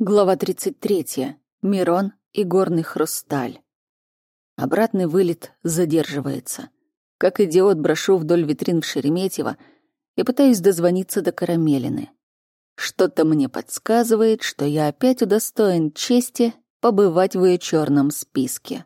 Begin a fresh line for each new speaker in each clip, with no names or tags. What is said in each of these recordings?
Глава 33. Мирон и горный хрусталь. Обратный вылет задерживается. Как идиот брошу вдоль витрин в Шереметьево и пытаюсь дозвониться до Карамелины. Что-то мне подсказывает, что я опять удостоен чести побывать в ее черном списке.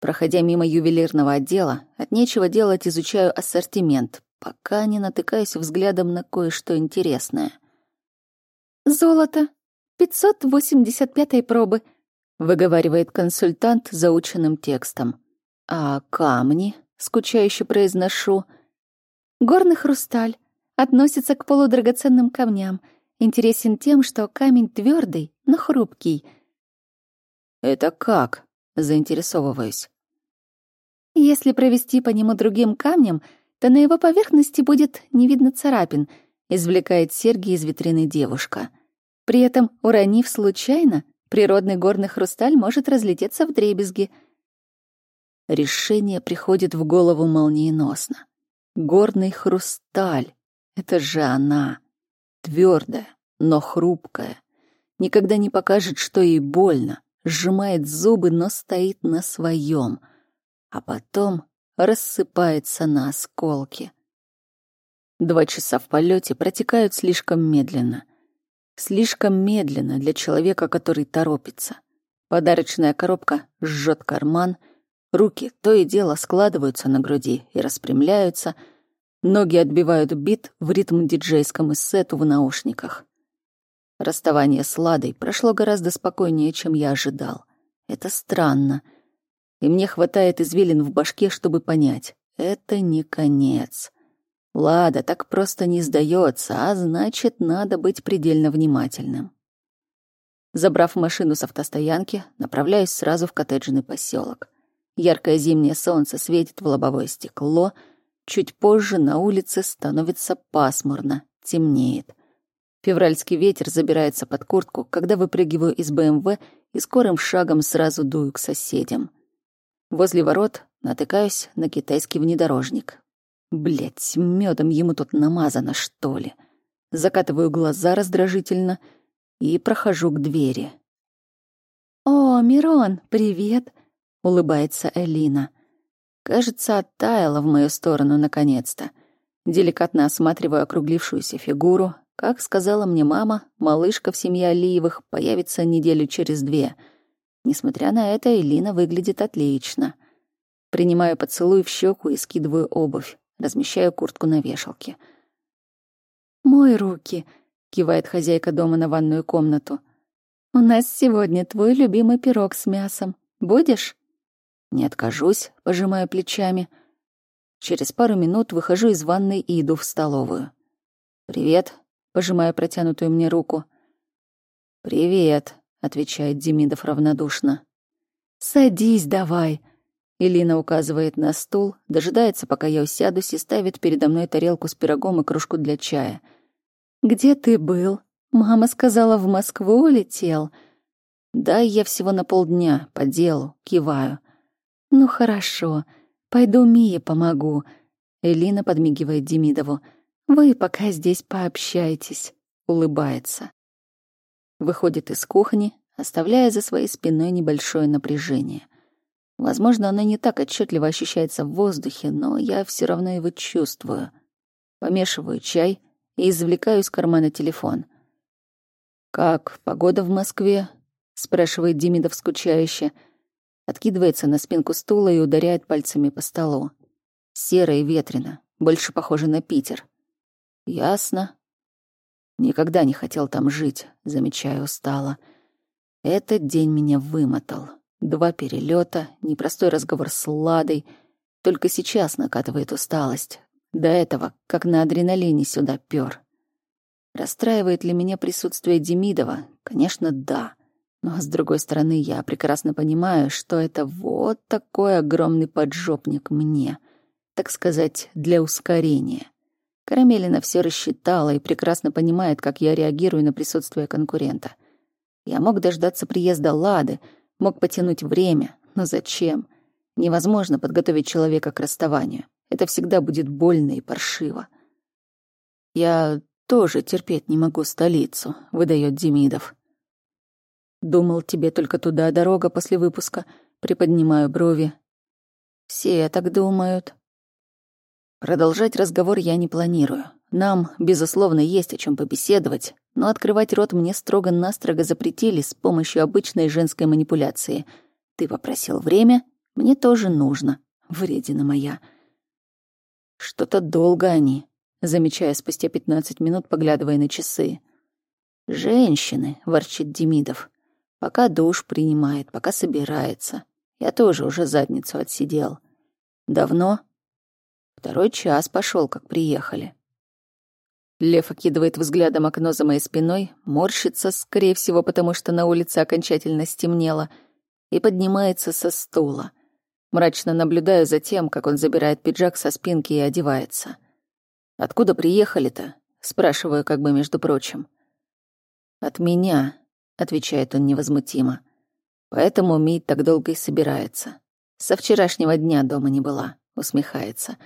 Проходя мимо ювелирного отдела, от нечего делать изучаю ассортимент, пока не натыкаюсь взглядом на кое-что интересное.
«Золото», 585 пробы», — выговаривает консультант заученным текстом.
«А камни?» — скучающе произношу.
«Горный хрусталь. Относится к полудрагоценным камням. Интересен тем, что камень твердый, но хрупкий».
«Это как?» — заинтересовываюсь.
«Если провести по нему другим камнем, то на его поверхности будет не видно царапин», — извлекает серьги из витрины девушка. При этом, уронив случайно, природный горный хрусталь может разлететься в дребезги.
Решение приходит в голову молниеносно. Горный хрусталь — это же она. Твердая, но хрупкая. Никогда не покажет, что ей больно. Сжимает зубы, но стоит на своем. А потом рассыпается на осколки. Два часа в полете протекают слишком медленно. Слишком медленно для человека, который торопится. Подарочная коробка жжет карман, руки то и дело складываются на груди и распрямляются, ноги отбивают бит в ритм диджейскому сету в наушниках. Расставание с Ладой прошло гораздо спокойнее, чем я ожидал. Это странно. И мне хватает извилин в башке, чтобы понять. Это не конец. Лада так просто не сдается, а значит, надо быть предельно внимательным. Забрав машину с автостоянки, направляюсь сразу в коттеджный поселок. Яркое зимнее солнце светит в лобовое стекло. Чуть позже на улице становится пасмурно, темнеет. Февральский ветер забирается под куртку, когда выпрыгиваю из БМВ и скорым шагом сразу дую к соседям. Возле ворот натыкаюсь на китайский внедорожник. Блять, медом ему тут намазано, что ли. Закатываю глаза раздражительно и прохожу к двери.
«О, Мирон, привет!» — улыбается Элина.
Кажется, оттаяла в мою сторону наконец-то. Деликатно осматриваю округлившуюся фигуру. Как сказала мне мама, малышка в семье Алиевых появится неделю через две. Несмотря на это, Элина выглядит отлично. Принимаю поцелуй в щеку и скидываю обувь размещаю куртку на вешалке.
«Мой руки», — кивает хозяйка дома на ванную комнату. «У нас сегодня твой любимый пирог с мясом. Будешь?»
«Не откажусь», — пожимаю плечами. Через пару минут выхожу из ванной и иду в столовую. «Привет», — пожимаю протянутую мне руку. «Привет», — отвечает Демидов равнодушно.
«Садись давай»,
Илина указывает на стул, дожидается, пока я усядусь, и ставит передо мной тарелку с пирогом и кружку для чая.
«Где ты был? Мама сказала, в Москву улетел».
«Да, я всего на полдня, по делу, киваю».
«Ну хорошо, пойду Мие помогу». Элина подмигивает Демидову. «Вы пока здесь пообщайтесь», — улыбается.
Выходит из кухни, оставляя за своей спиной небольшое напряжение — Возможно, оно не так отчетливо ощущается в воздухе, но я все равно его чувствую. Помешиваю чай и извлекаю из кармана телефон. «Как погода в Москве?» — спрашивает Демидов скучающе. Откидывается на спинку стула и ударяет пальцами по столу. Серо и ветрено, больше похоже на Питер. «Ясно. Никогда не хотел там жить», — замечаю устало. Этот день меня вымотал. Два перелета, непростой разговор с Ладой. Только сейчас накатывает усталость. До этого, как на адреналине сюда пёр. Расстраивает ли меня присутствие Демидова? Конечно, да. Но, с другой стороны, я прекрасно понимаю, что это вот такой огромный поджопник мне. Так сказать, для ускорения. Карамелина все рассчитала и прекрасно понимает, как я реагирую на присутствие конкурента. Я мог дождаться приезда Лады — Мог потянуть время, но зачем? Невозможно подготовить человека к расставанию. Это всегда будет больно и паршиво. Я тоже терпеть не могу столицу, выдает Демидов. Думал, тебе только туда дорога после выпуска. Приподнимаю брови. Все так думают. Продолжать разговор я не планирую. Нам, безусловно, есть о чем побеседовать, но открывать рот мне строго-настрого запретили с помощью обычной женской манипуляции. Ты попросил время, мне тоже нужно. Вредина моя. Что-то долго они, замечая спустя пятнадцать минут, поглядывая на часы. «Женщины», — ворчит Демидов. «Пока душ принимает, пока собирается. Я тоже уже задницу отсидел. Давно?» «Второй час пошел, как приехали». Лев окидывает взглядом окно за моей спиной, морщится, скорее всего, потому что на улице окончательно стемнело, и поднимается со стула. Мрачно наблюдаю за тем, как он забирает пиджак со спинки и одевается. «Откуда приехали-то?» — спрашиваю как бы между прочим. «От меня», — отвечает он невозмутимо. «Поэтому Мить так долго и собирается. Со вчерашнего дня дома не была», — усмехается.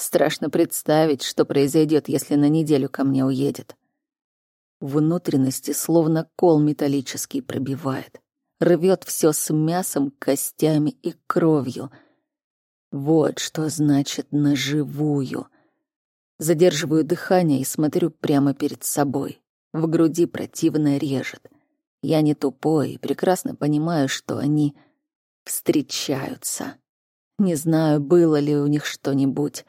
Страшно представить, что произойдет, если на неделю ко мне уедет. Внутренности словно кол металлический пробивает. Рвет все с мясом, костями и кровью. Вот что значит «наживую». Задерживаю дыхание и смотрю прямо перед собой. В груди противно режет. Я не тупой и прекрасно понимаю, что они встречаются. Не знаю, было ли у них что-нибудь.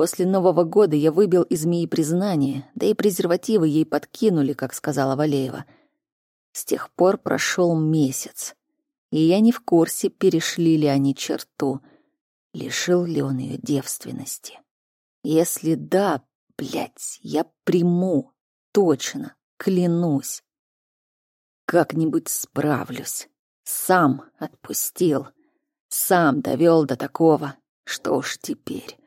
После Нового года я выбил из змеи признание, да и презервативы ей подкинули, как сказала Валеева. С тех пор прошел месяц, и я не в курсе, перешли ли они черту, лишил ли он ее девственности. Если да, блядь, я приму, точно, клянусь. Как-нибудь справлюсь. Сам отпустил, сам довел до такого, что уж теперь.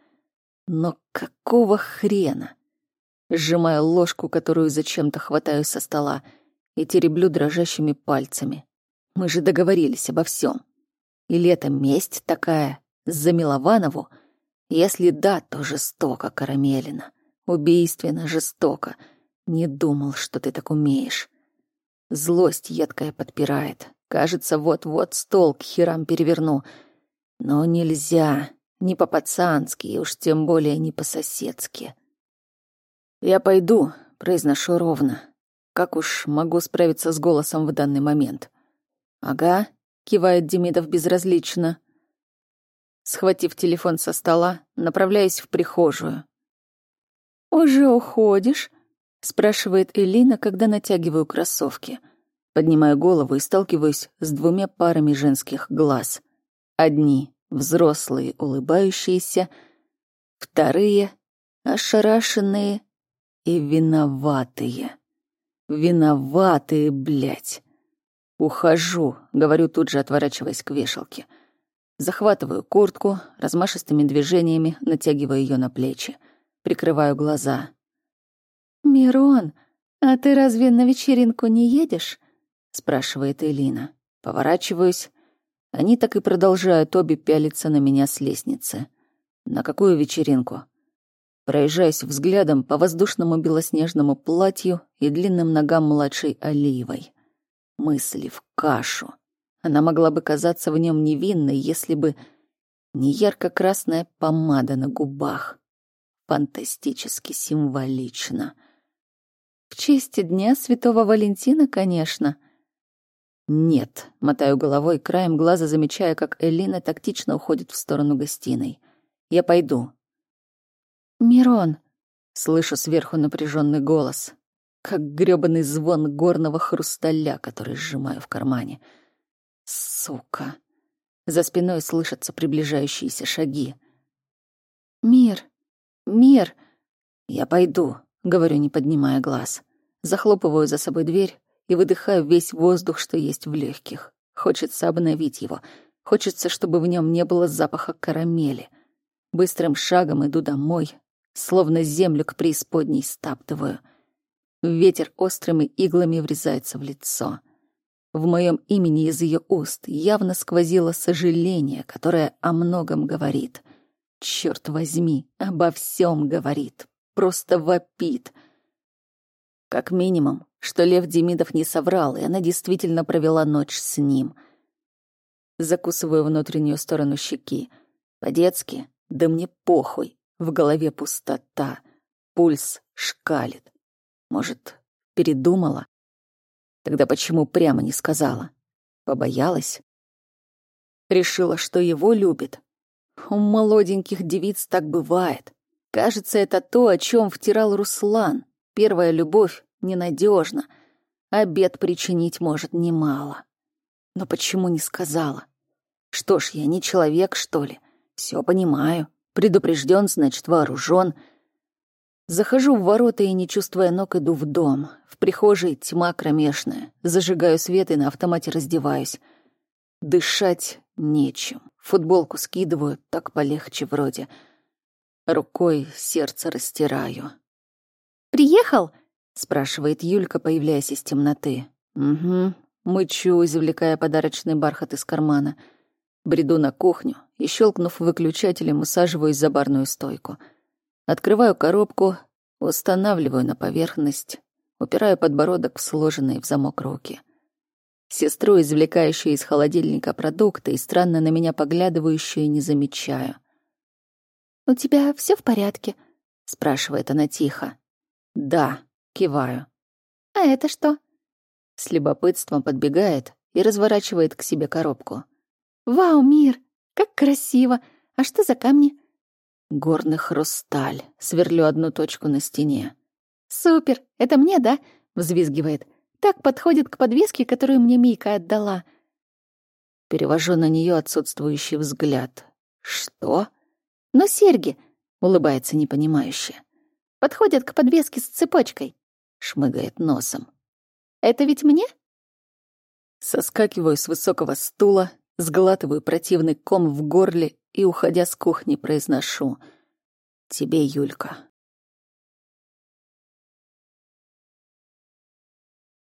Но какого хрена? Сжимаю ложку, которую зачем-то хватаю со стола, и тереблю дрожащими пальцами. Мы же договорились обо всем. Или это месть такая за Милованову? Если да, то жестоко, Карамелина. Убийственно, жестоко. Не думал, что ты так умеешь. Злость едкая подпирает. Кажется, вот-вот стол к херам переверну. Но нельзя. Не по-пацански, и уж тем более не по-соседски. «Я пойду», — произношу ровно. Как уж могу справиться с голосом в данный момент? «Ага», — кивает Демидов безразлично. Схватив телефон со стола, направляюсь в прихожую. «Уже уходишь?» — спрашивает Элина, когда натягиваю кроссовки. Поднимаю голову и сталкиваюсь с двумя парами женских глаз. Одни взрослые, улыбающиеся, вторые — ошарашенные и виноватые. Виноватые, блядь. Ухожу, говорю тут же, отворачиваясь к вешалке. Захватываю куртку, размашистыми движениями натягиваю ее на плечи. Прикрываю глаза. «Мирон, а ты разве на вечеринку не едешь?» — спрашивает Элина. Поворачиваюсь, они так и продолжают обе пялиться на меня с лестницы. На какую вечеринку? Проезжаюсь взглядом по воздушному белоснежному платью и длинным ногам младшей Алиевой. Мысли в кашу. Она могла бы казаться в нем невинной, если бы не ярко-красная помада на губах. Фантастически символично. В честь Дня Святого Валентина, конечно — «Нет», — мотаю головой, краем глаза замечая, как Элина тактично уходит в сторону гостиной. «Я пойду». «Мирон», — слышу сверху напряженный голос, как грёбаный звон горного хрусталя, который сжимаю в кармане. «Сука!» За спиной слышатся приближающиеся шаги. «Мир! Мир!» «Я пойду», — говорю, не поднимая глаз. Захлопываю за собой дверь, и выдыхаю весь воздух, что есть в легких. Хочется обновить его. Хочется, чтобы в нем не было запаха карамели. Быстрым шагом иду домой, словно землю к преисподней стаптываю. Ветер острыми иглами врезается в лицо. В моем имени из ее уст явно сквозило сожаление, которое о многом говорит. Черт возьми, обо всем говорит. Просто вопит. Как минимум, что Лев Демидов не соврал, и она действительно провела ночь с ним. Закусываю внутреннюю сторону щеки. По-детски, да мне похуй. В голове пустота. Пульс шкалит. Может, передумала? Тогда почему прямо не сказала? Побоялась? Решила, что его любит. У молоденьких девиц так бывает. Кажется, это то, о чем втирал Руслан. Первая любовь ненадежна, а бед причинить может немало. Но почему не сказала? Что ж, я не человек, что ли? Все понимаю. Предупрежден, значит, вооружен. Захожу в ворота и, не чувствуя ног, иду в дом. В прихожей тьма кромешная. Зажигаю свет и на автомате раздеваюсь. Дышать нечем. Футболку скидываю, так полегче вроде. Рукой сердце растираю.
«Приехал?»
— спрашивает Юлька, появляясь из темноты. «Угу». Мычу, извлекая подарочный бархат из кармана. Бреду на кухню и, щелкнув выключателем, усаживаюсь за барную стойку. Открываю коробку, устанавливаю на поверхность, упираю подбородок в сложенные в замок руки. Сестру, извлекающую из холодильника продукты и странно на меня поглядывающую, не замечаю.
«У тебя все в порядке?»
— спрашивает она тихо. «Да», — киваю.
«А это что?»
С любопытством подбегает и разворачивает к себе коробку.
«Вау, мир! Как красиво! А что за камни?»
«Горный хрусталь». Сверлю одну точку на стене.
«Супер! Это мне, да?» — взвизгивает. «Так подходит к подвеске, которую мне Мика отдала».
Перевожу на нее отсутствующий взгляд. «Что?»
«Ну, серьги!»
— улыбается непонимающе.
«Подходят к подвеске с цепочкой», —
шмыгает носом.
«Это ведь мне?»
Соскакиваю с высокого стула, сглатываю противный ком в горле и, уходя с кухни, произношу «Тебе, Юлька,